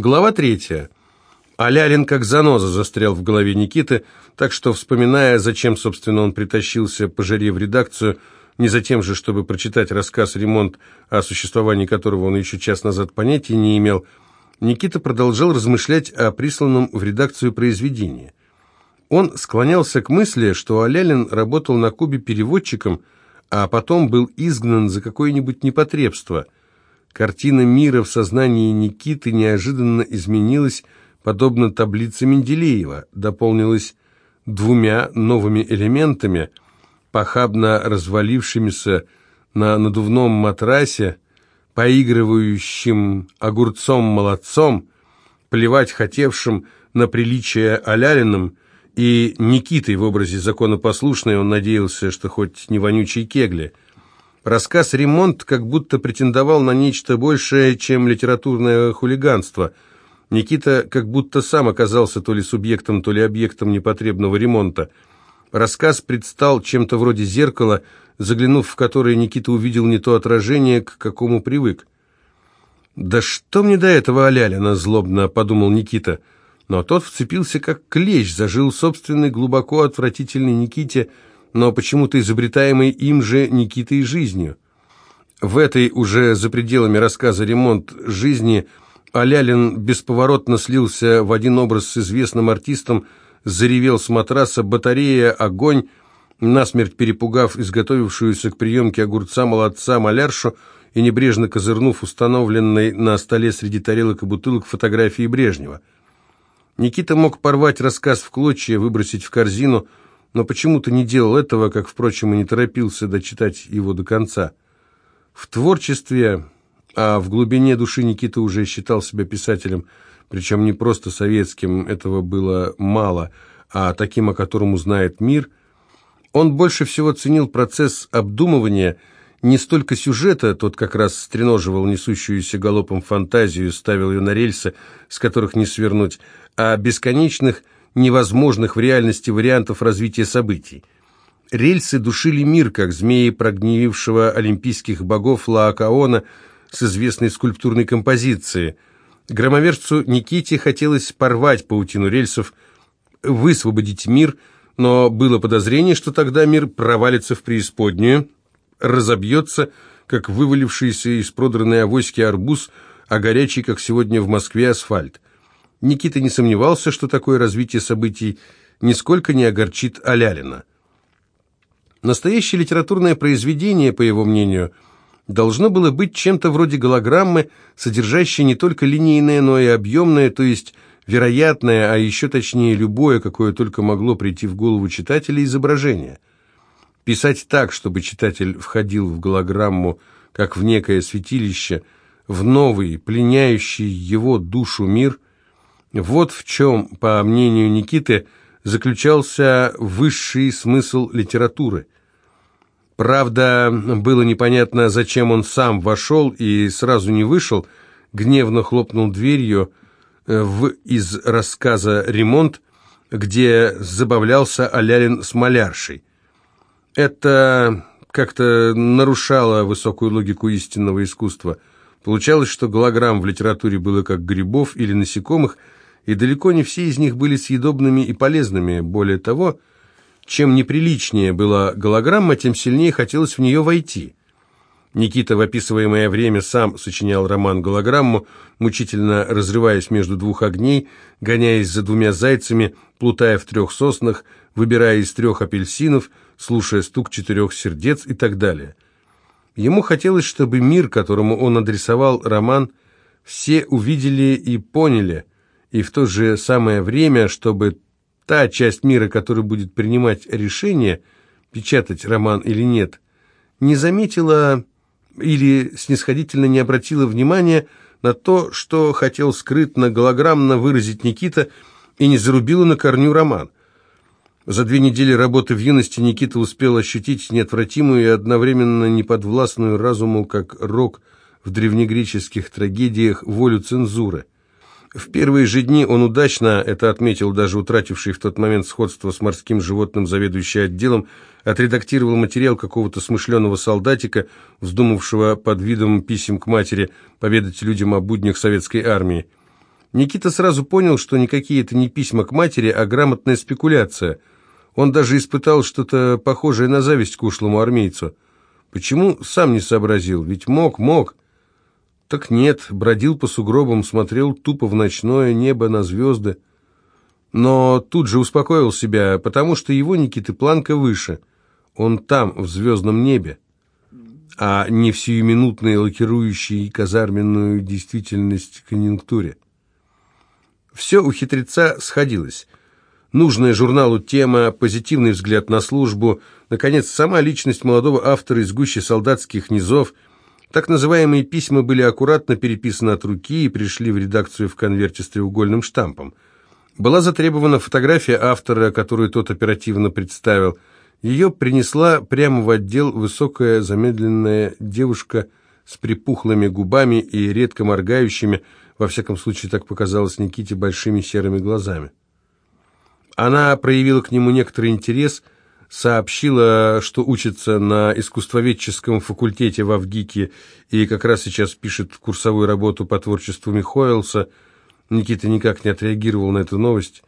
Глава третья. Алялин как заноза застрял в голове Никиты, так что, вспоминая, зачем, собственно, он притащился по жаре в редакцию, не за тем же, чтобы прочитать рассказ «Ремонт», о существовании которого он еще час назад понятия не имел, Никита продолжал размышлять о присланном в редакцию произведении. Он склонялся к мысли, что Алялин работал на Кубе переводчиком, а потом был изгнан за какое-нибудь непотребство – Картина мира в сознании Никиты неожиданно изменилась, подобно таблице Менделеева, дополнилась двумя новыми элементами, похабно развалившимися на надувном матрасе, поигрывающим огурцом-молодцом, плевать хотевшим на приличие Алялиным, и Никитой в образе законопослушной он надеялся, что хоть не вонючий кегли – Рассказ «Ремонт» как будто претендовал на нечто большее, чем литературное хулиганство. Никита как будто сам оказался то ли субъектом, то ли объектом непотребного ремонта. Рассказ предстал чем-то вроде зеркала, заглянув в которое Никита увидел не то отражение, к какому привык. «Да что мне до этого, Алялина?» – злобно подумал Никита. Но тот вцепился как клещ, зажил собственный глубоко отвратительный Никите – но почему-то изобретаемой им же Никитой жизнью. В этой уже за пределами рассказа «Ремонт жизни» Алялин бесповоротно слился в один образ с известным артистом, заревел с матраса «Батарея», «Огонь», насмерть перепугав изготовившуюся к приемке огурца-молодца маляршу и небрежно козырнув установленной на столе среди тарелок и бутылок фотографии Брежнева. Никита мог порвать рассказ в клочья, выбросить в корзину – но почему-то не делал этого, как, впрочем, и не торопился дочитать его до конца. В творчестве, а в глубине души Никита уже считал себя писателем, причем не просто советским, этого было мало, а таким, о котором узнает мир, он больше всего ценил процесс обдумывания не столько сюжета, тот как раз стреноживал несущуюся галопом фантазию, ставил ее на рельсы, с которых не свернуть, а бесконечных – невозможных в реальности вариантов развития событий. Рельсы душили мир, как змеи прогневившего олимпийских богов Лаокаона с известной скульптурной композицией. Громовержцу Никите хотелось порвать паутину рельсов, высвободить мир, но было подозрение, что тогда мир провалится в преисподнюю, разобьется, как вывалившийся из продранной авоськи арбуз, а горячий, как сегодня в Москве, асфальт. Никита не сомневался, что такое развитие событий нисколько не огорчит Алялина. Настоящее литературное произведение, по его мнению, должно было быть чем-то вроде голограммы, содержащей не только линейное, но и объемное, то есть вероятное, а еще точнее любое, какое только могло прийти в голову читателя, изображение. Писать так, чтобы читатель входил в голограмму, как в некое святилище, в новый, пленяющий его душу мир – вот в чем, по мнению Никиты, заключался высший смысл литературы. Правда, было непонятно, зачем он сам вошел и сразу не вышел, гневно хлопнул дверью э, в из рассказа «Ремонт», где забавлялся Алялин с маляршей. Это как-то нарушало высокую логику истинного искусства. Получалось, что голограмм в литературе было как грибов или насекомых – и далеко не все из них были съедобными и полезными. Более того, чем неприличнее была голограмма, тем сильнее хотелось в нее войти. Никита в описываемое время сам сочинял роман «Голограмму», мучительно разрываясь между двух огней, гоняясь за двумя зайцами, плутая в трех соснах, выбирая из трех апельсинов, слушая стук четырех сердец и так далее. Ему хотелось, чтобы мир, которому он адресовал роман, все увидели и поняли – и в то же самое время, чтобы та часть мира, которая будет принимать решение, печатать роман или нет, не заметила или снисходительно не обратила внимания на то, что хотел скрытно, голограммно выразить Никита, и не зарубила на корню роман. За две недели работы в юности Никита успел ощутить неотвратимую и одновременно неподвластную разуму, как рок в древнегреческих трагедиях, волю цензуры – в первые же дни он удачно, это отметил даже утративший в тот момент сходство с морским животным заведующий отделом, отредактировал материал какого-то смышленого солдатика, вздумавшего под видом писем к матери поведать людям о буднях советской армии. Никита сразу понял, что никакие это не письма к матери, а грамотная спекуляция. Он даже испытал что-то похожее на зависть к ушлому армейцу. Почему сам не сообразил? Ведь мог, мог. Так нет, бродил по сугробам, смотрел тупо в ночное небо на звезды. Но тут же успокоил себя, потому что его Никиты планка выше. Он там, в звездном небе, а не в сиюминутной лакирующей казарменную действительность конъюнктуре. Все у хитреца сходилось. Нужная журналу тема, позитивный взгляд на службу, наконец, сама личность молодого автора из гуще солдатских низов. Так называемые письма были аккуратно переписаны от руки и пришли в редакцию в конверте с треугольным штампом. Была затребована фотография автора, которую тот оперативно представил. Ее принесла прямо в отдел высокая замедленная девушка с припухлыми губами и редко моргающими, во всяком случае, так показалось Никите большими серыми глазами. Она проявила к нему некоторый интерес, сообщила, что учится на искусствоведческом факультете в Авгике и как раз сейчас пишет курсовую работу по творчеству Михоэлса. Никита никак не отреагировал на эту новость.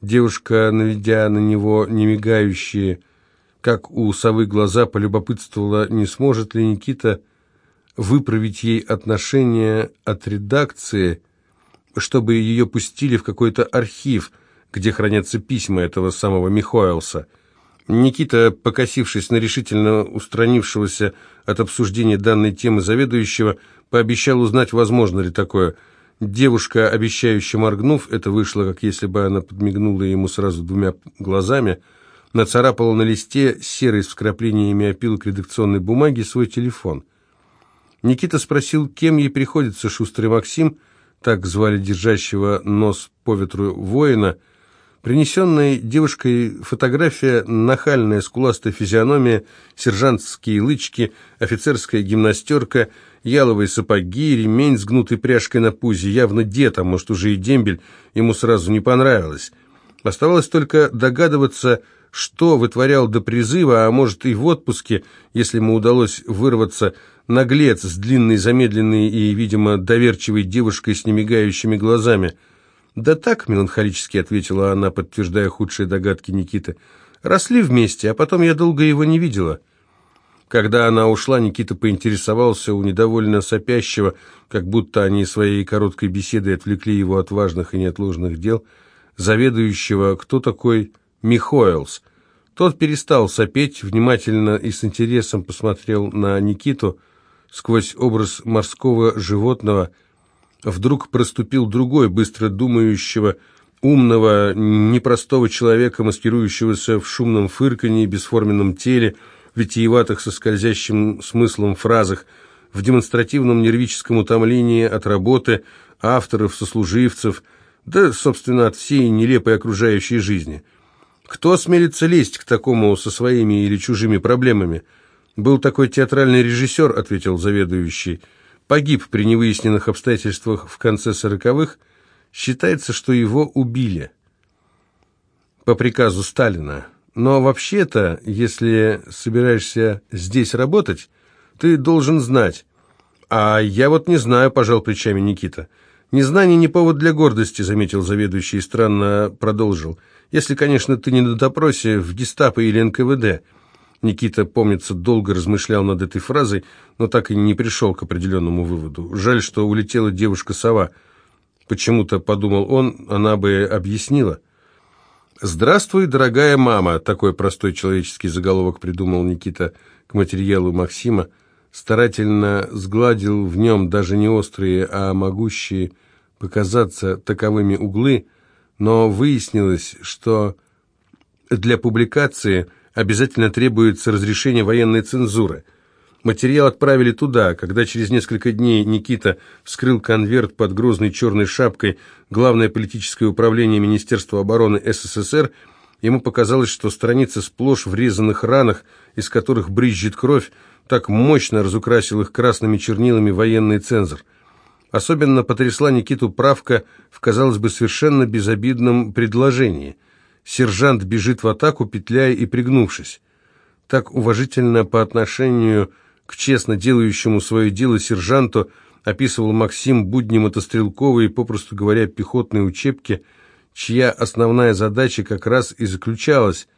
Девушка, наведя на него немигающие, как у совы глаза, полюбопытствовала, не сможет ли Никита выправить ей отношение от редакции, чтобы ее пустили в какой-то архив, где хранятся письма этого самого Михоэлса. Никита, покосившись на решительно устранившегося от обсуждения данной темы заведующего, пообещал узнать, возможно ли такое. Девушка, обещающе моргнув, это вышло, как если бы она подмигнула ему сразу двумя глазами, нацарапала на листе серый с вкраплениями опилок редакционной бумаги свой телефон – Никита спросил, кем ей приходится шустрый Максим, так звали держащего нос по ветру воина. Принесенная девушкой фотография, нахальная скуластая физиономия, сержантские лычки, офицерская гимнастерка, яловые сапоги, ремень с гнутой пряжкой на пузе, явно дед, а может уже и дембель, ему сразу не понравилось. Оставалось только догадываться, что вытворял до призыва, а может и в отпуске, если ему удалось вырваться наглец с длинной, замедленной и, видимо, доверчивой девушкой с немигающими глазами. «Да так», — меланхолически ответила она, подтверждая худшие догадки Никиты, — «росли вместе, а потом я долго его не видела». Когда она ушла, Никита поинтересовался у недовольно сопящего, как будто они своей короткой беседой отвлекли его от важных и неотложных дел, заведующего, кто такой Михоэлс. Тот перестал сопеть, внимательно и с интересом посмотрел на Никиту, сквозь образ морского животного вдруг проступил другой, быстро думающего, умного, непростого человека, маскирующегося в шумном фырканье, бесформенном теле, витиеватых со скользящим смыслом фразах, в демонстративном нервическом утомлении от работы, авторов, сослуживцев, да, собственно, от всей нелепой окружающей жизни. Кто осмелится лезть к такому со своими или чужими проблемами – «Был такой театральный режиссер», — ответил заведующий. «Погиб при невыясненных обстоятельствах в конце сороковых. Считается, что его убили по приказу Сталина. Но вообще-то, если собираешься здесь работать, ты должен знать». «А я вот не знаю», — пожал плечами Никита. «Незнание не повод для гордости», — заметил заведующий и странно продолжил. «Если, конечно, ты не на допросе в гестапо или НКВД». Никита, помнится, долго размышлял над этой фразой, но так и не пришел к определенному выводу. Жаль, что улетела девушка-сова. Почему-то, подумал он, она бы объяснила. «Здравствуй, дорогая мама», — такой простой человеческий заголовок придумал Никита к материалу Максима, старательно сгладил в нем даже не острые, а могущие показаться таковыми углы, но выяснилось, что для публикации – обязательно требуется разрешение военной цензуры. Материал отправили туда, когда через несколько дней Никита вскрыл конверт под грозной черной шапкой Главное политическое управление Министерства обороны СССР, ему показалось, что страницы сплошь в резанных ранах, из которых брызжет кровь, так мощно разукрасил их красными чернилами военный цензор. Особенно потрясла Никиту правка в, казалось бы, совершенно безобидном предложении – Сержант бежит в атаку, петляя и пригнувшись. Так уважительно по отношению к честно делающему свое дело сержанту описывал Максим будни мотострелковой и, попросту говоря, пехотной учебки, чья основная задача как раз и заключалась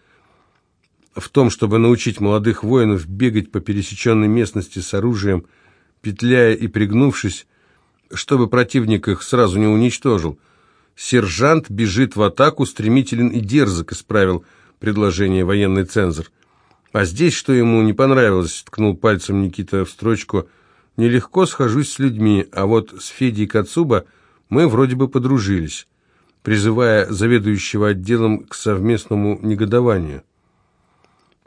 в том, чтобы научить молодых воинов бегать по пересеченной местности с оружием, петляя и пригнувшись, чтобы противник их сразу не уничтожил. «Сержант бежит в атаку, стремителен и дерзок», — исправил предложение военный цензор. «А здесь, что ему не понравилось?» — ткнул пальцем Никита в строчку. «Нелегко схожусь с людьми, а вот с Федей Кацуба мы вроде бы подружились», призывая заведующего отделом к совместному негодованию.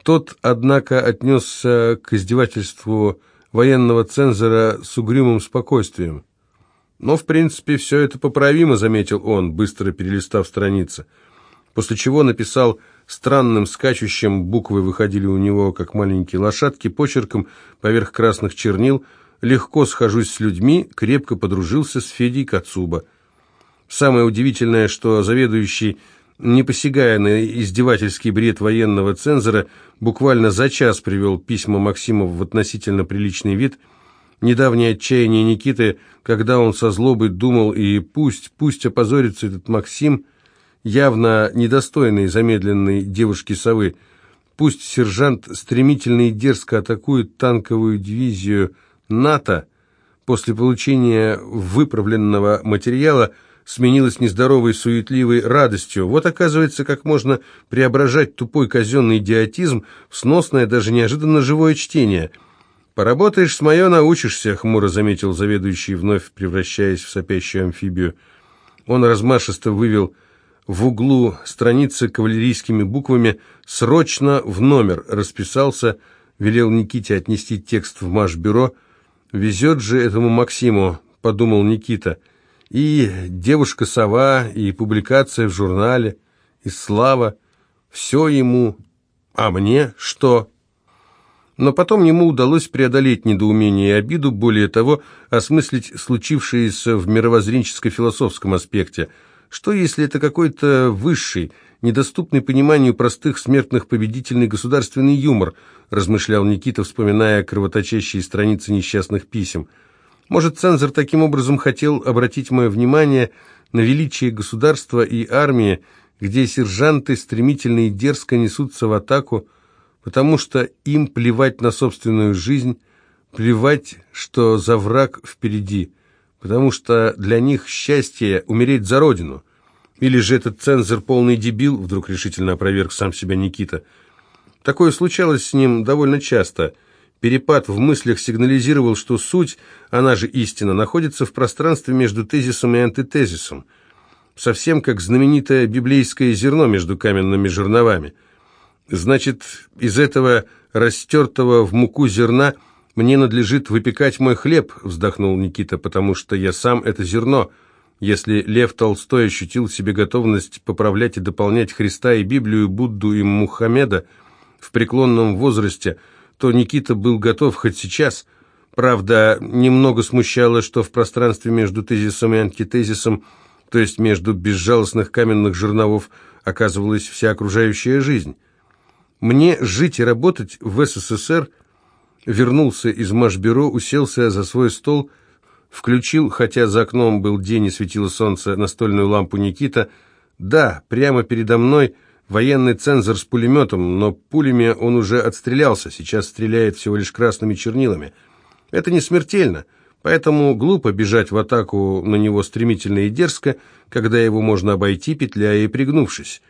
Тот, однако, отнесся к издевательству военного цензора с угрюмым спокойствием. «Но, в принципе, все это поправимо», — заметил он, быстро перелистав страницы. После чего написал странным скачущим, буквы выходили у него, как маленькие лошадки, почерком поверх красных чернил, «Легко схожусь с людьми, крепко подружился с Федей Кацуба». Самое удивительное, что заведующий не посягая на издевательский бред военного цензора, буквально за час привел письма Максима в относительно приличный вид. Недавнее отчаяние Никиты, когда он со злобой думал, и пусть, пусть опозорится этот Максим, явно недостойный замедленной девушки-совы, пусть сержант стремительно и дерзко атакует танковую дивизию НАТО, после получения выправленного материала – сменилась нездоровой, суетливой радостью. Вот, оказывается, как можно преображать тупой казенный идиотизм в сносное, даже неожиданно живое чтение. «Поработаешь с мое, научишься», — хмуро заметил заведующий, вновь превращаясь в сопящую амфибию. Он размашисто вывел в углу страницы кавалерийскими буквами «Срочно в номер», расписался, велел Никите отнести текст в Машбюро. «Везет же этому Максиму», — подумал Никита, — и «Девушка-сова», и публикация в журнале, и слава. Все ему. А мне что? Но потом ему удалось преодолеть недоумение и обиду, более того, осмыслить случившееся в мировоззренческо-философском аспекте. Что, если это какой-то высший, недоступный пониманию простых смертных победительный государственный юмор, размышлял Никита, вспоминая кровоточащие страницы несчастных писем – может, цензор таким образом хотел обратить мое внимание на величие государства и армии, где сержанты стремительно и дерзко несутся в атаку, потому что им плевать на собственную жизнь, плевать, что за враг впереди, потому что для них счастье умереть за родину. Или же этот цензор полный дебил, вдруг решительно опроверг сам себя Никита. Такое случалось с ним довольно часто – Перепад в мыслях сигнализировал, что суть, она же истина, находится в пространстве между тезисом и антитезисом, совсем как знаменитое библейское зерно между каменными жерновами. Значит, из этого растертого в муку зерна мне надлежит выпекать мой хлеб, вздохнул Никита, потому что я сам это зерно. Если Лев Толстой ощутил в себе готовность поправлять и дополнять Христа и Библию, Будду и Мухаммеда в преклонном возрасте – то Никита был готов хоть сейчас. Правда, немного смущало, что в пространстве между тезисом и антитезисом, то есть между безжалостных каменных жерновов, оказывалась вся окружающая жизнь. Мне жить и работать в СССР вернулся из Машбюро, уселся за свой стол, включил, хотя за окном был день и светило солнце, настольную лампу Никита. Да, прямо передо мной – военный цензор с пулеметом, но пулями он уже отстрелялся, сейчас стреляет всего лишь красными чернилами. Это не смертельно, поэтому глупо бежать в атаку на него стремительно и дерзко, когда его можно обойти, петляя и пригнувшись.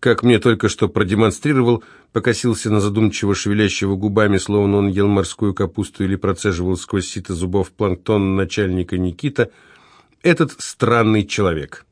Как мне только что продемонстрировал, покосился на задумчиво шевелящего губами, словно он ел морскую капусту или процеживал сквозь сито зубов планктон начальника Никита, этот странный человек».